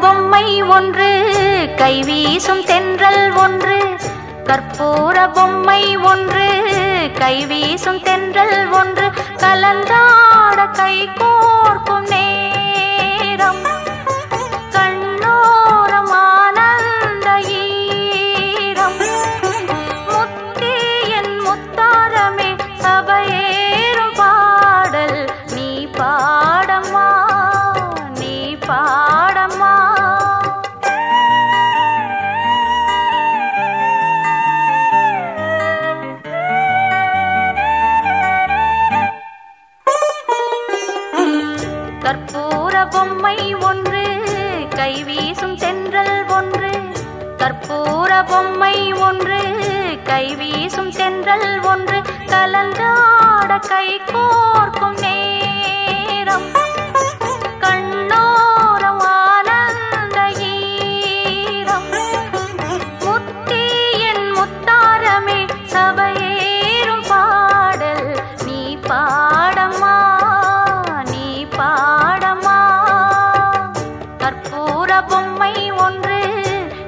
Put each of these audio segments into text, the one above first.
பொம்மை ஒன்று கைவீசும் தென்றல் ஒன்று. கற்பூர பொம்மை ஒன்று கைவீசும் தென்றல் ஒன்று. கலந்தாட கை கோர்க்கும் நே கற்பூர பொம்மை ஒன்று கைவீசும் தென்றல் ஒன்று. கற்பூர பொம்மை ஒன்று கைவீசும் தென்றல் ஒன்று. கலந்தாட கை கோர்க்கும் நெய்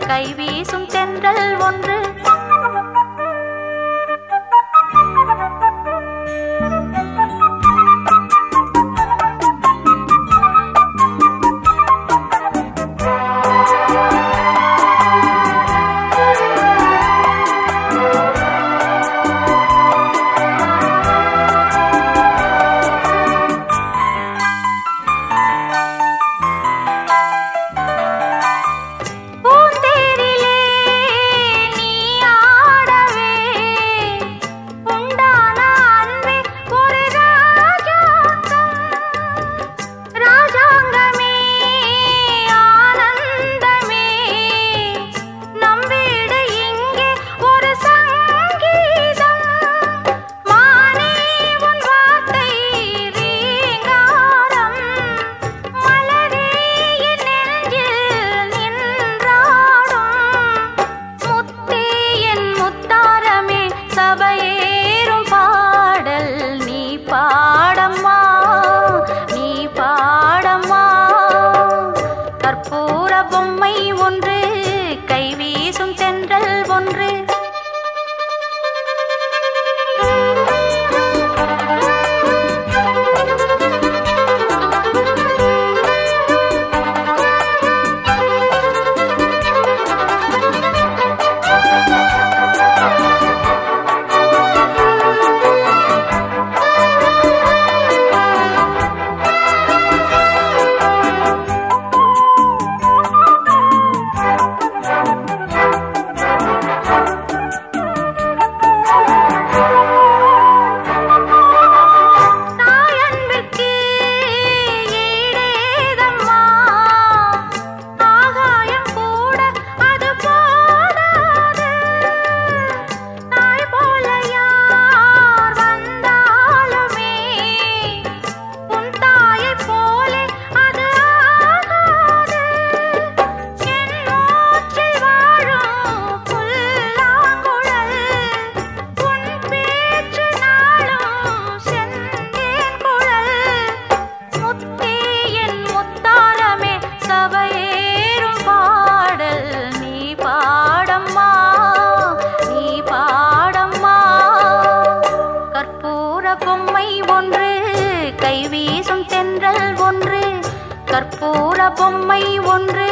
கைவீசும் தென்றல் ஒன்று. சபையேறும் பாடல் நீ பாடம்மா நீ பாடம்மா. கற்பூர பொம்மை ஒன்று கைவி கற்பூர பொம்மை ஒன்று